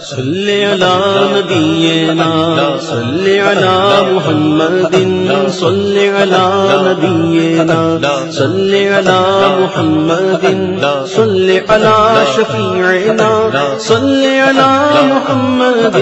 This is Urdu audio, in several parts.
صلی علی نبینا صلی علی محمد صلی علی نبینا صلی علی محمد صلی علی شفیعنا صلی علی محمد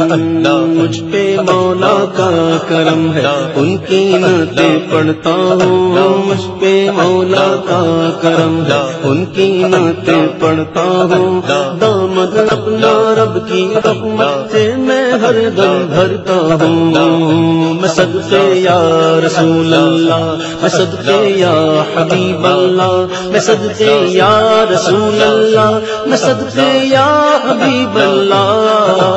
اللہ مجھ پہ مولا کا کرم ہے، ان کی نعتیں پڑھتا ہوں۔ مجھ پہ مولا کا کرم ہے، ان کی نعتیں پڑھتا ہوں۔ دامد اپنا رب کی رحمت سے میں ہر دم بھرتا ہوں۔ میں صدقے یا رسول اللہ، میں صدقے یا حبیب اللہ۔ میں صدقے یا رسول اللہ، میں صدقے یا حبیب اللہ۔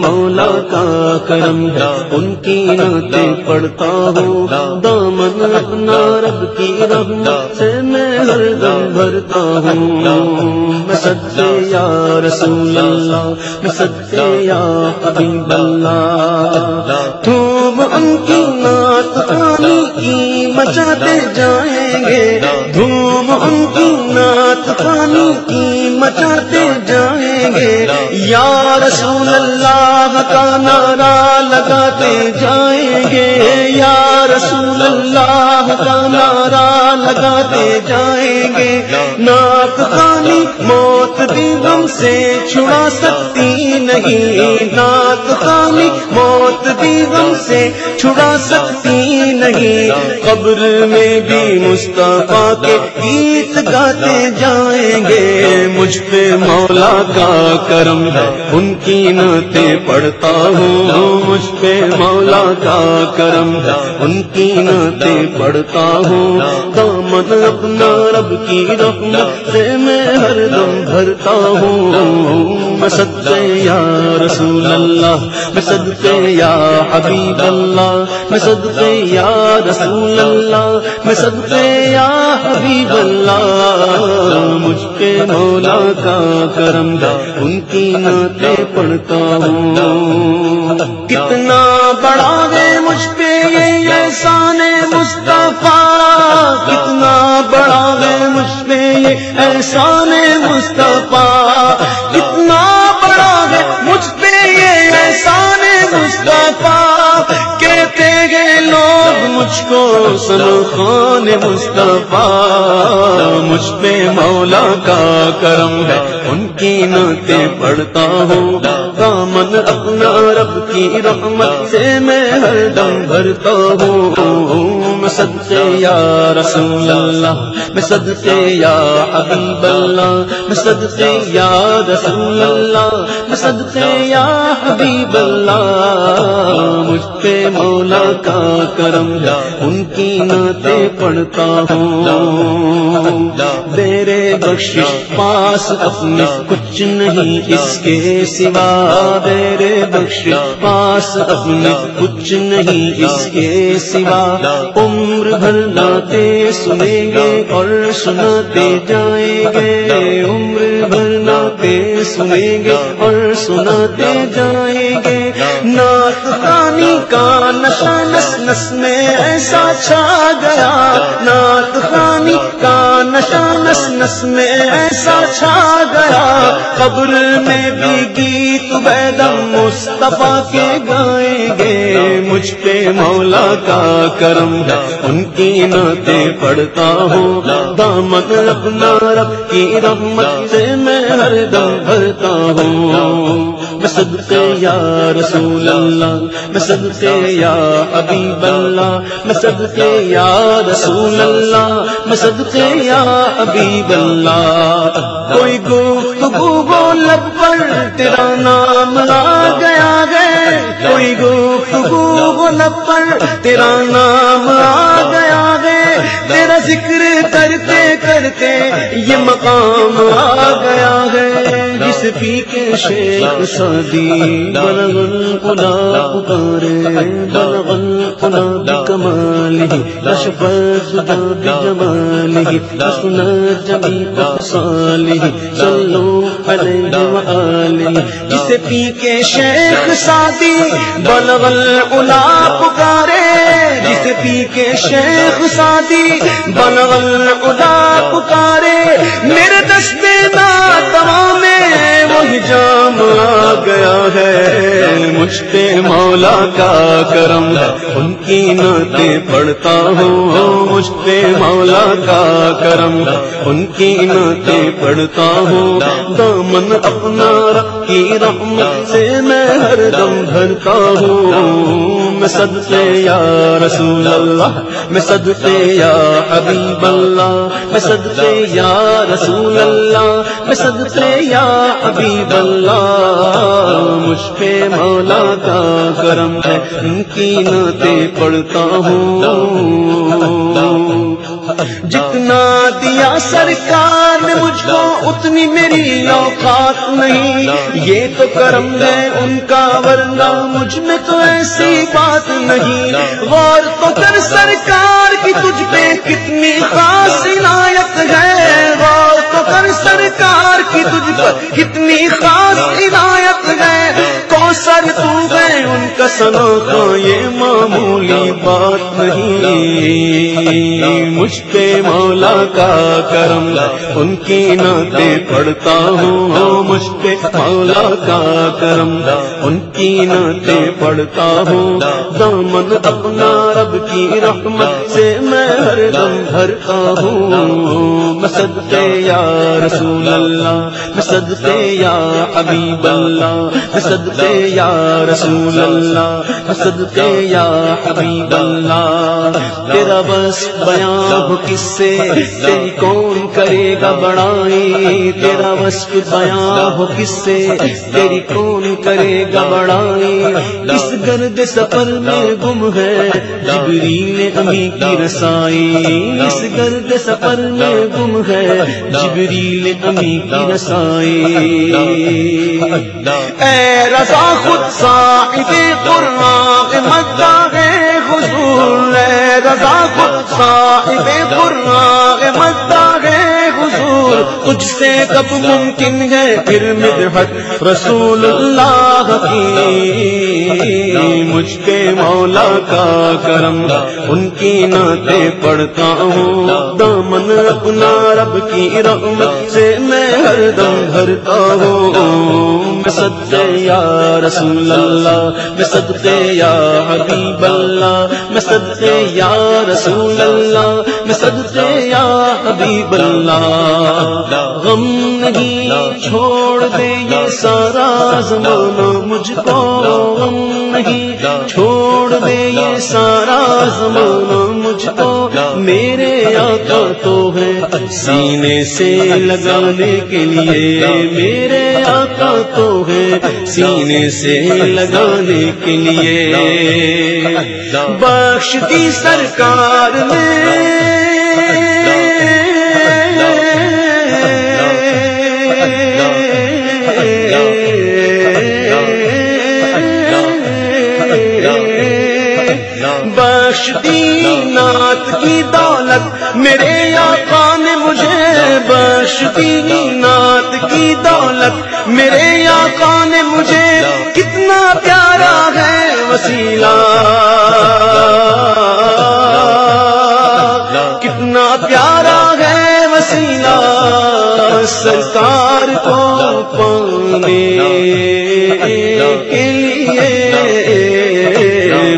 مولا کا کرم ہے، ان کی نعتیں پڑھتا ہوں۔ دامن اپنا رب کی رحمت سے میں ہر دم بھرتا ہوں۔ میں سچے یا رسول اللہ، میں سچے یا حبیب اللہ۔ دھوم ان کی نعت آنی کی مچاتے جائیں گے۔ دھوم ان کی نعت پانی کی مچاتے جائیں گے۔ یا رسول اللہ کا نعرہ لگاتے جائیں گے۔ یا رسول اللہ کا نعرہ لگاتے جائیں گے۔ ناک خانی موت غم سے چھڑا سکتی نہیں۔ ناک خانی موت غم سے چھڑا سکتی نہیں۔ قبر میں بھی مصطفیٰ کے گیت گاتے جائیں گے۔ مجھ پہ مولا کا کرم ہے۔ ان کی نعتیں پڑھتا ہوں۔ مجھ پہ مولا کا کرم ہے۔ ان کی نعتیں پڑھتا ہوں۔ دامن اپنا رب کی رحمت سے میں ہر دم بھرتا ہوں۔ میں صدقے یا رسول اللہ؟ میں صدقے یا حبیب اللہ؟ میں صدقے یا رسول اللہ؟ میں صدقے یا حبیب اللہ مجھ پہ مولا کا کرم ہے، ان کی نعتیں پڑھتا ہوں۔ کتنا بڑا ہے مجھ پہ یہ احسان مصطفیٰ، کتنا بڑا ہے مجھ پہ یہ احسان مصطفیٰ۔ کتنا بڑا ہے مجھ پہ یہ احسان مصطفیٰ۔ کہتے گئے لوگ مجھ کو سلو خان مصطفیٰ مجھ پہ مولا کا کرم ہے۔ ان کی نعتیں پڑھتا ہوں۔ دامن اپنا رب کی رحمت سے میں ہر دم بھرتا ہوں۔ صدقے یا رسول اللہ میں صدقے یا حبیب اللہ میں صدقے یا رسول اللہ میں صدقے یا حبیب اللہ مجھ پہ مولا کا کرم، ان کی نعتیں پڑھتا ہوں۔ میرے بخش پاس اپنے کچھ نہیں، اس کے سوا میرے بخش پاس اپنے کچھ نہیں، اس کے سوا۔ عمر بھر ناتے سنیں گے اور سناتے جائیں گے۔ عمر بھر ناتے سنیں گے اور سناتے جائیں گے۔ نعت خانی کا نشہ نس نس میں ایسا چھا گیا۔ نعت خانی کا نشا نس نس میں ایسا چھا گیا۔ قبر میں بھی گیت بیدم مصطفیٰ کے گائیں گے۔ مجھ پہ مولا کا کرم ہے، ان کی نعتیں پڑھتا ہوں۔ دامن اپنا رب کی رحمت سے میں ہر دم بھرتا ہوں میں صدقے یا رسول اللہ، میں صدقے یا حبیب اللہ، میں صدقے یا رسول اللہ، میں صدقے یا حبیب اللہ۔ کوئی گفتگو لب پر تیرا نام آ گیا گئے کوئی گفتگو لب پر تیرا نام آ گیا گئے تیرا ذکر کرتے یہ مقام آ گیا ہے۔ جس پی کے شیخ سادی بلغل کلا پکارے بلغل کلا حسن جميع صالح صلوا عليه وآله جسے پی کے شیخ سادی بلغ العلا پکارے جسے پی کے شیخ سادی بلغ العلا پکارے میرے دستے نا تمام جام آ گیا ہے۔ مجھ پہ مولا کا کرم ان کی نعتیں پڑھتا ہوں۔ مجھ پہ مولا کا کرم ان کی نعتیں پڑھتا ہوں۔ دامن اپنا رکھ کی رحمت سے میں ہر دم بھرتا ہوں۔ میں صدقے یا رسول اللہ، میں صدقے یا حبیب اللہ۔ میں صدقے یا رسول اللہ، میں صدقے یا حبیب اللہ۔ مجھ پہ مولا کا کرم ہے، ان کی نعتیں پڑھتا ہوں۔ جتنا دیا سرکار نے مجھ کو، اتنی میری اوقات نہیں۔ یہ تو کرم ہے ان کا، ورنہ مجھ میں تو ایسی بات نہیں۔ غور تو کر سرکار کی، تجھ پہ کتنی خاص عنایت ہے۔ غور تو کر سرکار کی، تجھ پر کتنی خاص عنایت کوسر تو گئے ان کا سنا کا یہ معمولی بات نہیں۔ مجھ پہ مولا کا کرم ان کی نعتیں پڑھتا ہوں۔ مجھ پہ مولا کا کرم ان کی نعتیں پڑھتا ہوں۔ دامن اپنا رب کی رحمت سے میں ہر دم بھرتا ہوں۔ میں یا رسول اللہ، میں یا حبیب اللہ، میں یا رسول اللہ میں صدقے یا حبیب اللہ، تیرا بس بیان ہو کس سے، تیری کون کرے گا بڑائی، تیرا وصف بیان ہو کس سے، تیری کون کرے گا بڑائی اس گرد سفر میں گم ہے جبریل امی کی رسائی اس گرد سفر میں گم ہے جبریل امی کی رسائی۔ اے رضا خود صاحب قرآن مدہ ہے حضور رضا خود صاحب قرآن مدہ ہے حضور تجھ سے کب ممکن ہے پھر مدحت رسول اللہ کی مجھ پہ مولا کا کرم ان کی نعتیں پڑھتا ہوں۔ دامن اپنا رب کی رحمت سے میں ہر دم بھرتا ہوں۔ میں صدقے یا رسول اللہ، میں صدقے یا حبیب اللہ۔ میں صدقے یا رسول اللہ، میں صدقے یا حبیب اللہ، غم نہیں چھوڑ دے یہ سارا زمانہ مجھ کو غم نہیں چھوڑ دے یہ سارا زمانہ مجھ کو میرے آقا تو ہے سینے سے لگانے کے لیے، میرے آقا تو ہے سینے سے لگانے کے لیے۔ بخش دی سرکار نے پیارا ہے وسیلہ سرکار کو پانے کے لیے۔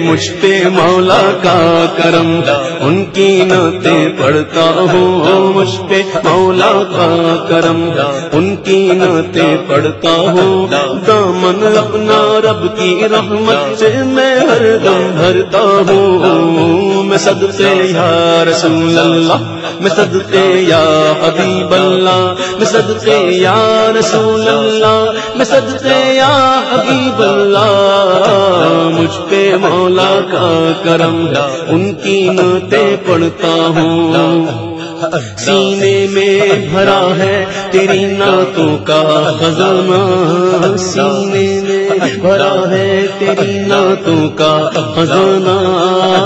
مجھ پہ مولا کا کرم۔ ان کی نعتیں پڑھتا ہوں مجھ پہ مولا کا کرم۔ ان کی نعتیں پڑھتا ہوں، دامن اپنا رب کی رحمت سے میں ہر دم بھرتا ہوں۔ میں صدقے یا رسول اللہ، میں صدقے یا حبیب اللہ۔ میں صدقے یا رسول اللہ، میں صدقے یا حبیب اللہ۔ مجھ پہ مولا کا کرم، ان کی نعتیں پڑھتا ہوں۔ سینے میں بھرا ہے تیری نعتوں کا خزانہ۔ سینے میں بھرا ہے تیری نعتوں کا خزانہ۔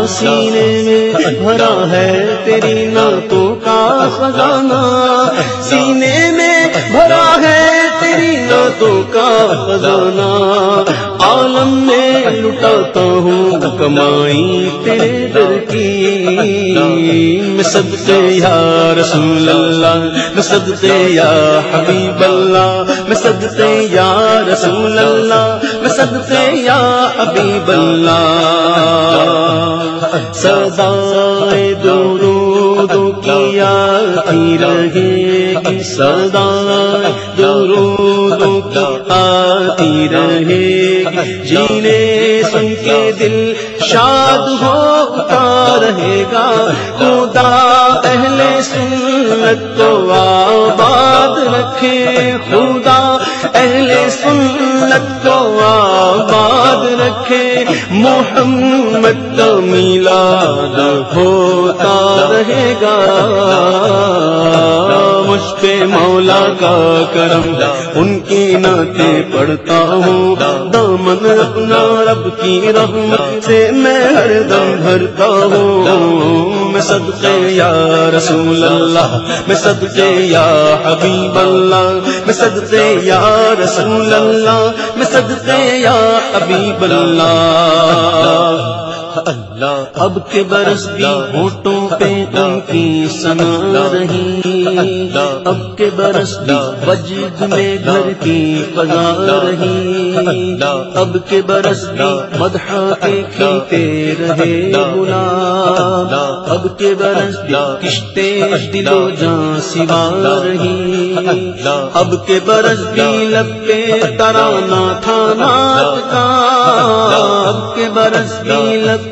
سینے میں بھرا ہے تیری نعتوں کا خزانہ۔ سینے میں بھرا ہے تیری نعتوں کا خزانہ۔ عالم میں لٹاتا ہوں کمائی تیرے در کی میں صدقے یا رسول اللہ میں صدقے یا حبیب اللہ میں صدقے یا رسول اللہ میں صدقے یا حبیب اللہ سدائے درودوں کی آتی رہے گی سدائے درودوں کی آتی رہے گی، جینے دل شاد ہوتا رہے گا۔ خدا اہل سنت کو آباد رکھے۔ خدا اہل سنت کو آباد رکھے۔ محمد کا میلاد ہوتا رہے گا۔ مجھ پہ مولا کا کرم ان کی نعتیں پڑھتا ہوں۔ دامن اپنا رب کی رحمت سے میں ہر دم بھرتا ہوں۔ میں صدقے یا رسول اللہ، میں صدقے یا حبیب اللہ۔ میں صدقے یا رسول اللہ، میں صدقے یا حبیب اللہ۔ اللہ اب کے برس بھی ہوٹوں پہ ان کی سنا رہی۔ اب کے برس بھی وجد میں گھر کی پگا رہی۔ اب کے برس بھی مدح کے کھیتے رہے بلا اب کے برس بھی کشتے دلو جان سوا رہی۔ اب کے برس بھی پہ ترانا تھا نات کا۔ اب کے برس بھی لب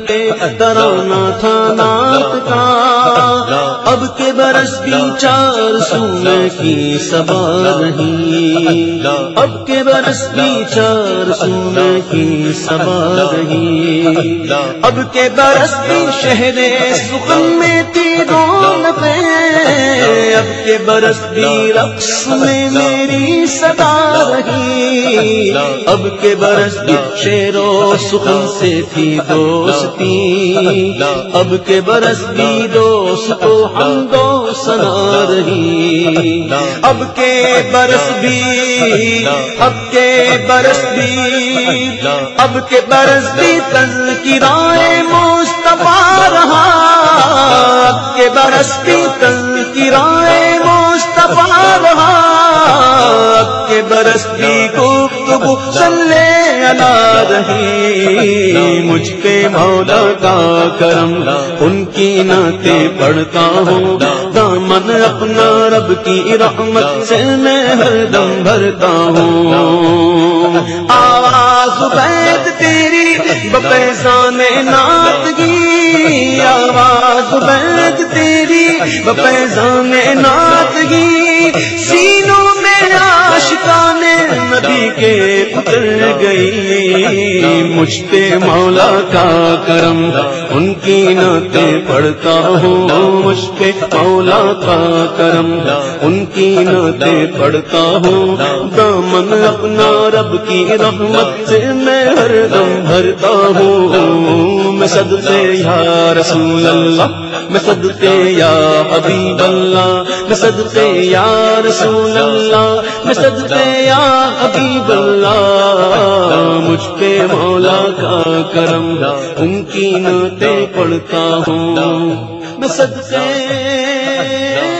ترانا تھا نات کا۔ اب کے برس بھی چار سونے کی سبا رہی۔ اب کے برس بھی چار سونے کی سبا رہی۔ اب کے برس بھی شہر سخن میں تھی اب کے برس بھی رقص میں میری صدا رہی۔ اب کے برس بھی شیر و سخن سے تھی دوستی۔ اب کے برس بھی دوست ہم دو سنا رہی اب کے برس بھی، اب کے برس بھی، اب کے برس بھی تن کی رائے مصطفیٰ رہا۔ اب کے برس بھی تن کی رائے مصطفیٰ رہا۔ اب کے برس بھی گفتگو سلے الا رہی مجھ پہ مولا کا کرم، ان کی نعتیں پڑھتا ہوں۔ دامن اپنا رب کی رحمت سے میں ہر دم بھرتا ہوں۔ آواز بیت تیری بپیسان نات گی آواز بیت تیری بپیسان نات گی سینوں میں عاشقان نبی کے گئی مجھ پہ مولا کا کرم ان کی نعتیں پڑھتا ہوں۔ مجھ پہ مولا کا کرم ان کی نعتیں پڑھتا ہوں۔ دامن اپنا رب کی رحمت سے میں ہر دم بھرتا ہوں۔ میں صدقے یا رسول اللہ، میں صدقے یا حبیب اللہ۔ میں صدقے یا رسول اللہ، میں صدقے یا حبیب اللہ۔ مجھ پہ مولا کا کرم ان کی نعتیں پڑھتا ہوں۔ میں صدقے